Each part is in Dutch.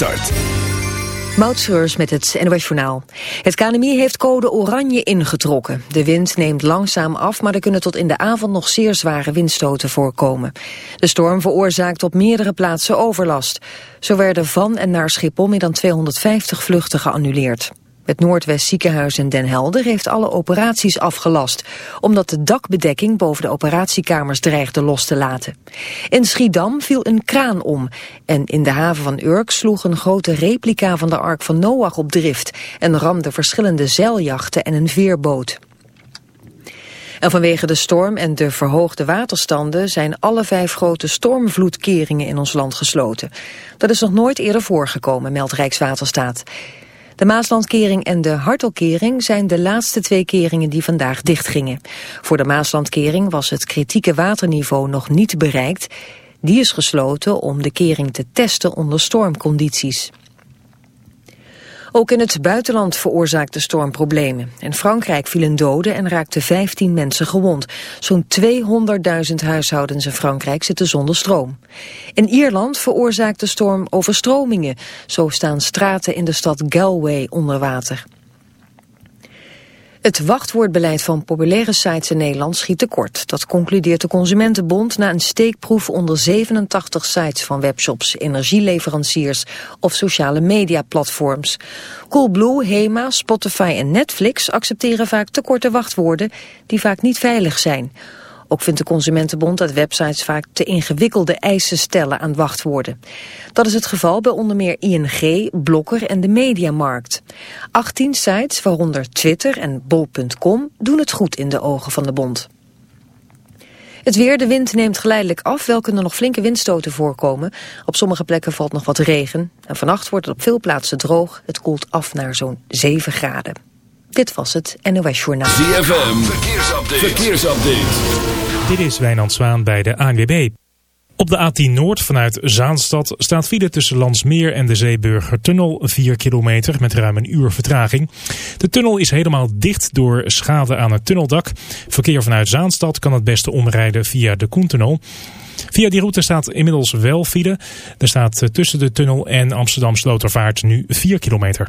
start. Met het NOS Journaal. Het KNMI heeft code oranje ingetrokken. De wind neemt langzaam af, maar er kunnen tot in de avond nog zeer zware windstoten voorkomen. De storm veroorzaakt op meerdere plaatsen overlast. Zo werden van en naar Schiphol meer dan 250 vluchten geannuleerd. Het Noordwest ziekenhuis in Den Helder heeft alle operaties afgelast, omdat de dakbedekking boven de operatiekamers dreigde los te laten. In Schiedam viel een kraan om en in de haven van Urk sloeg een grote replica van de Ark van Noach op drift en ramde verschillende zeiljachten en een veerboot. En vanwege de storm en de verhoogde waterstanden zijn alle vijf grote stormvloedkeringen in ons land gesloten. Dat is nog nooit eerder voorgekomen, meldt Rijkswaterstaat. De Maaslandkering en de Hartelkering zijn de laatste twee keringen die vandaag dichtgingen. Voor de Maaslandkering was het kritieke waterniveau nog niet bereikt. Die is gesloten om de kering te testen onder stormcondities. Ook in het buitenland veroorzaakte storm problemen. In Frankrijk vielen doden en raakten 15 mensen gewond. Zo'n 200.000 huishoudens in Frankrijk zitten zonder stroom. In Ierland veroorzaakte storm overstromingen. Zo staan straten in de stad Galway onder water. Het wachtwoordbeleid van populaire sites in Nederland schiet tekort. Dat concludeert de Consumentenbond na een steekproef onder 87 sites van webshops, energieleveranciers of sociale mediaplatforms. Coolblue, Hema, Spotify en Netflix accepteren vaak te korte wachtwoorden die vaak niet veilig zijn. Ook vindt de Consumentenbond dat websites vaak te ingewikkelde eisen stellen aan wachtwoorden. Dat is het geval bij onder meer ING, Blokker en de Mediamarkt. 18 sites, waaronder Twitter en bol.com, doen het goed in de ogen van de bond. Het weer, de wind neemt geleidelijk af, wel kunnen nog flinke windstoten voorkomen. Op sommige plekken valt nog wat regen. En vannacht wordt het op veel plaatsen droog. Het koelt af naar zo'n 7 graden. Dit was het NOS Journaal. ZFM, verkeersupdate. verkeersupdate. Dit is Wijnand Zwaan bij de ANWB. Op de A10 Noord vanuit Zaanstad staat file tussen Landsmeer en de Zeeburgertunnel 4 kilometer met ruim een uur vertraging. De tunnel is helemaal dicht door schade aan het tunneldak. Verkeer vanuit Zaanstad kan het beste omrijden via de Koentunnel. Via die route staat inmiddels wel file. Er staat tussen de tunnel en Amsterdam Slotervaart nu 4 kilometer.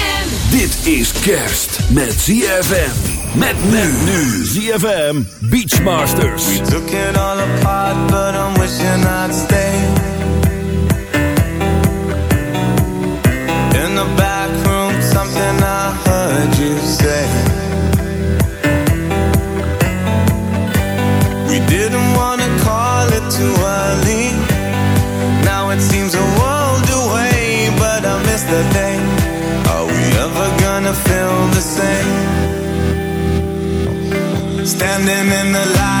Dit is kerst met ZFM. Met men nu. ZFM Beachmasters. Took it all apart, but I'm wishing I'd stay. Same? Standing in the light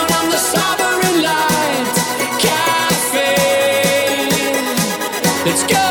Let's go.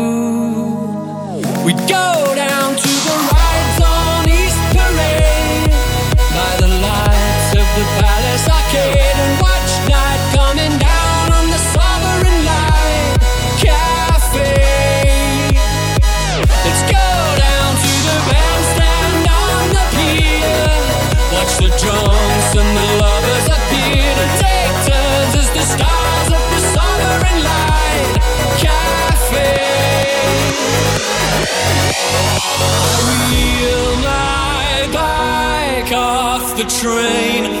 Train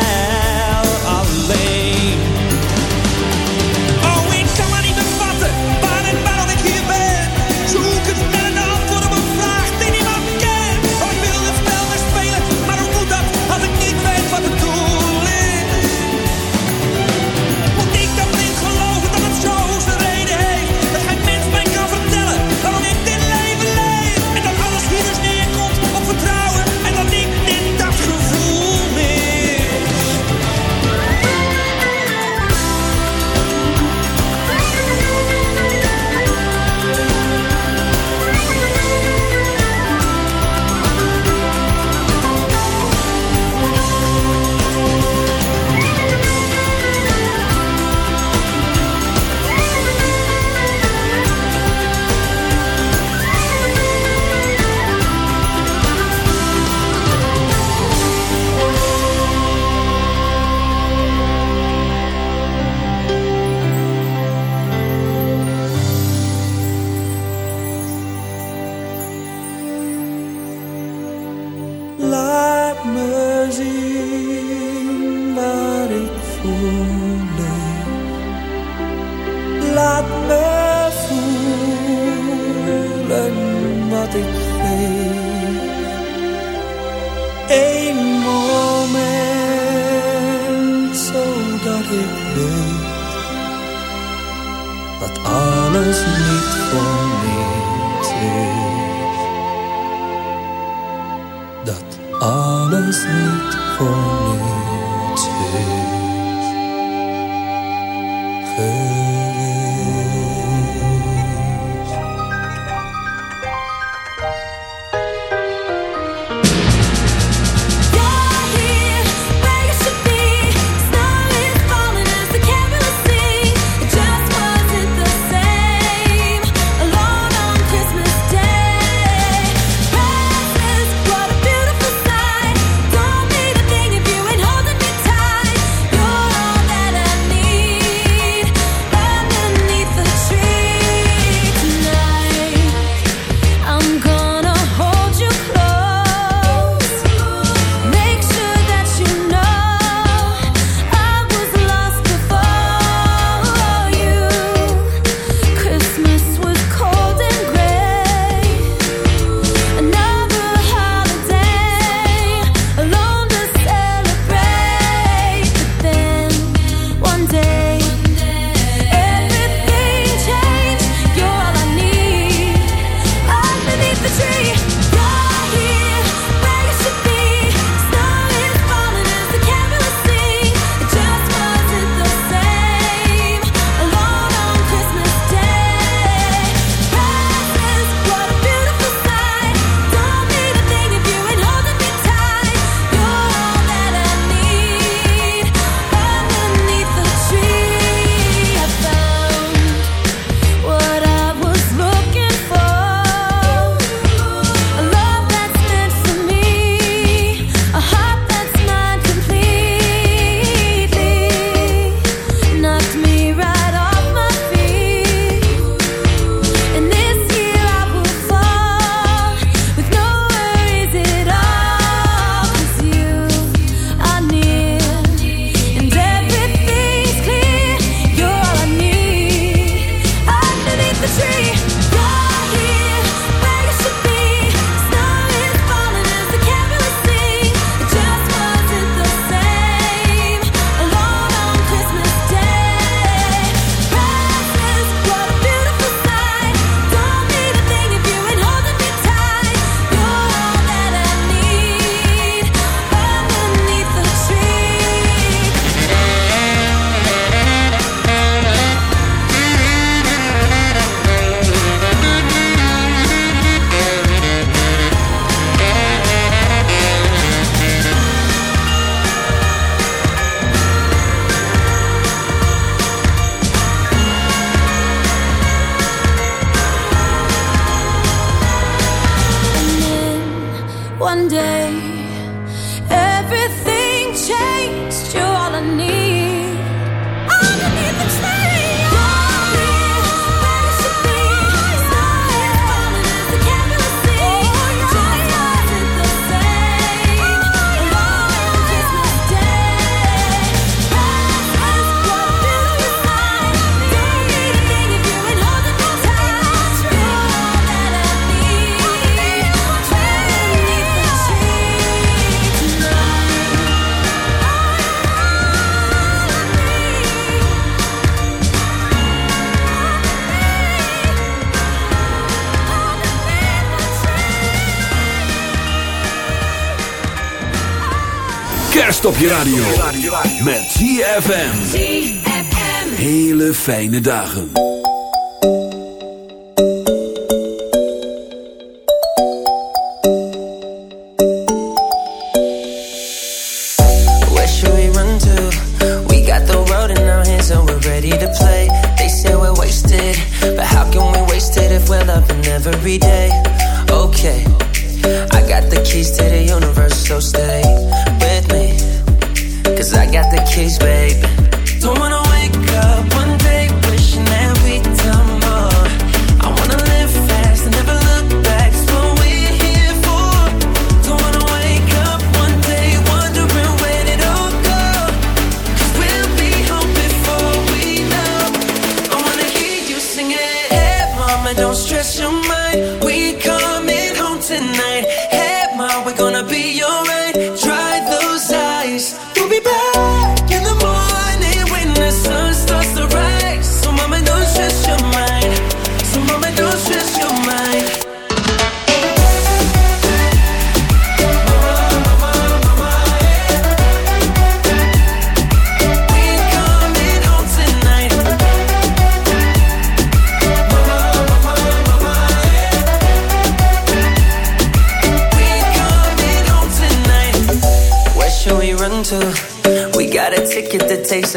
Stop je radio met ZFM. Hele fijne dagen. Where should we run to? We got the road in our hands and we're ready to play. They say we're wasted, but how can we waste it if we're loving every day? Okay, I got the keys to the universe, so stay. Cause I got the keys, baby.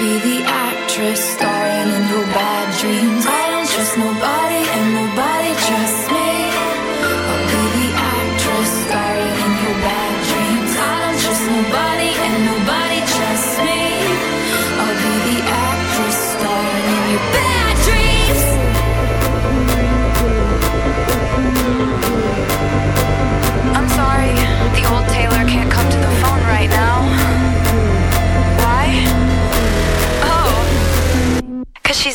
Be the actress starring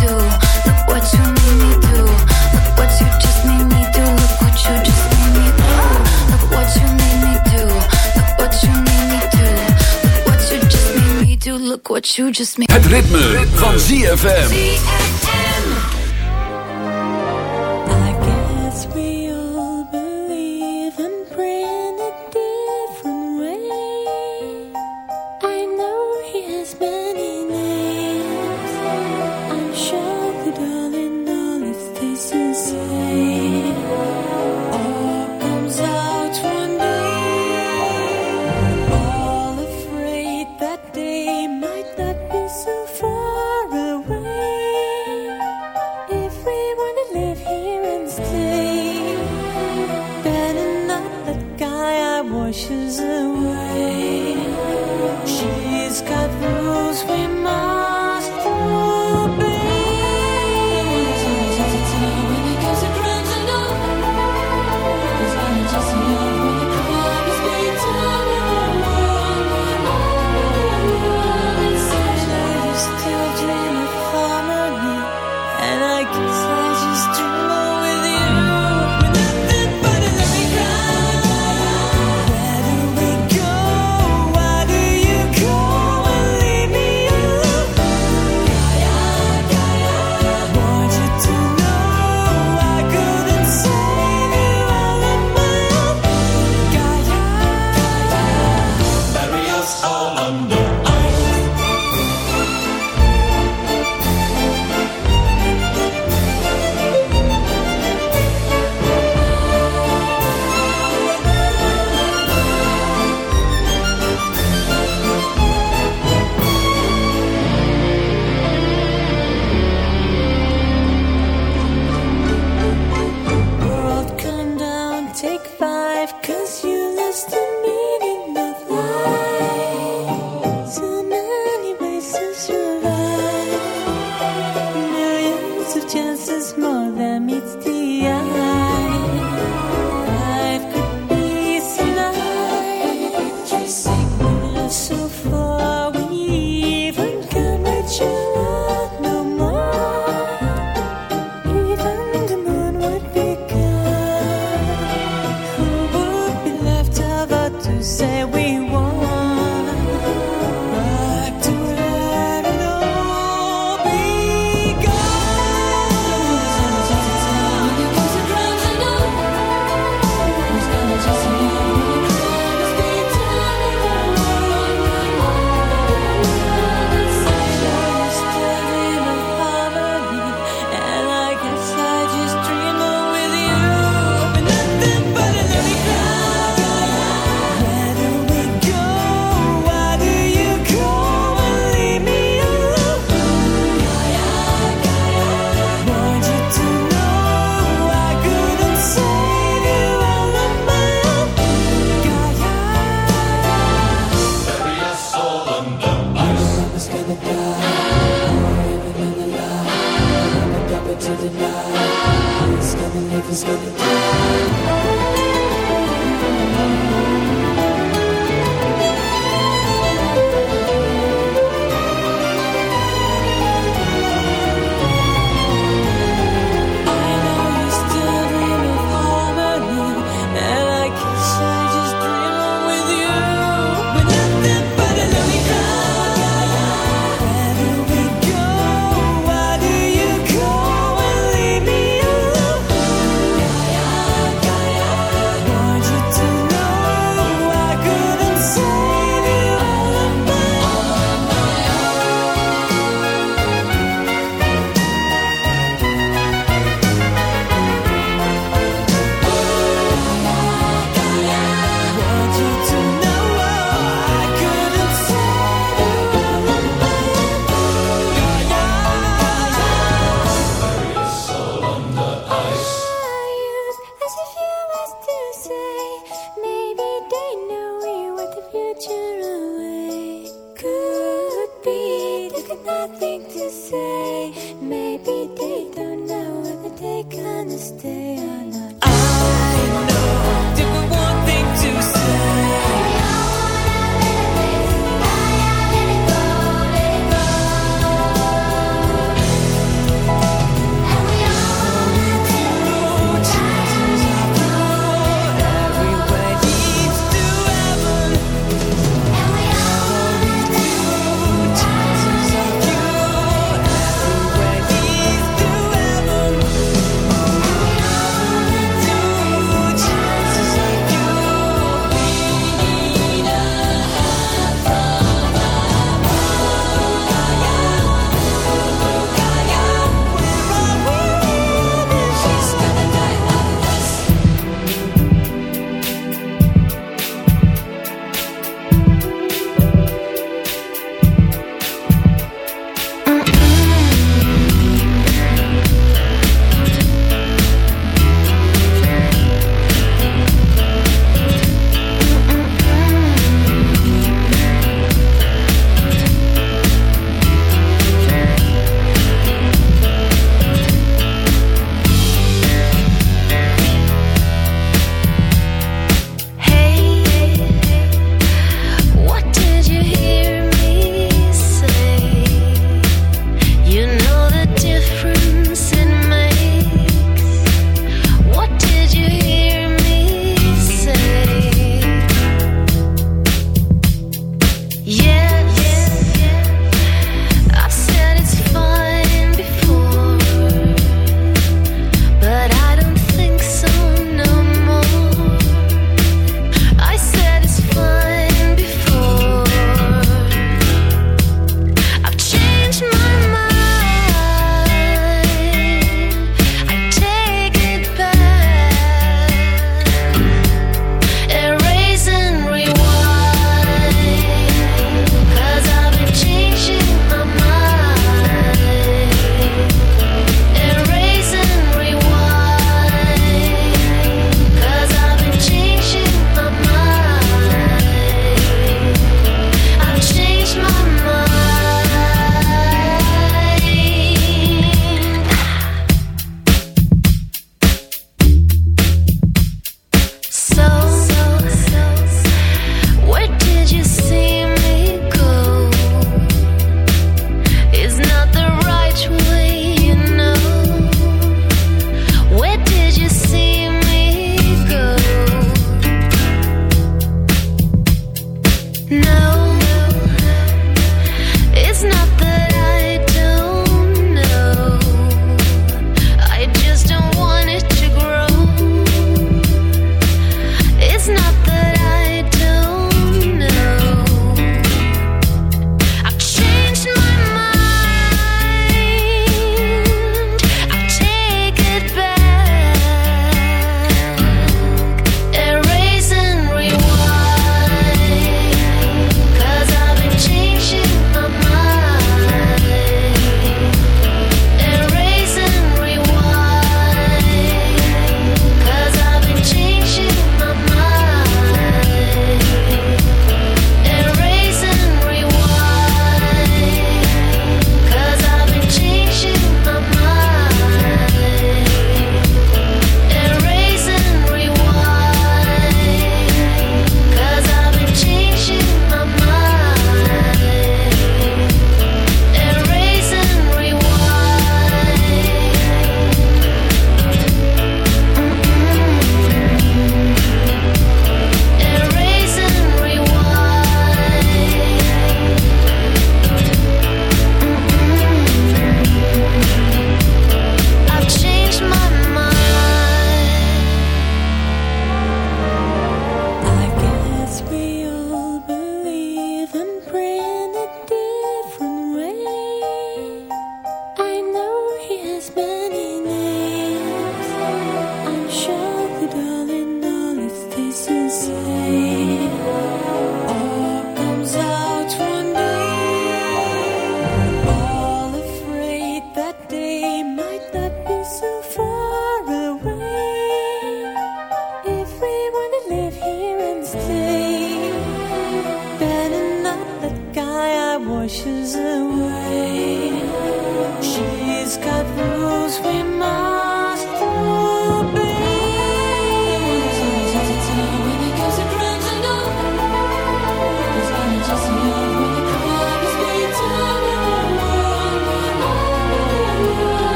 do. what you just made. Het ritme, ritme. van ZFM. ZFM. washes away. She's got those we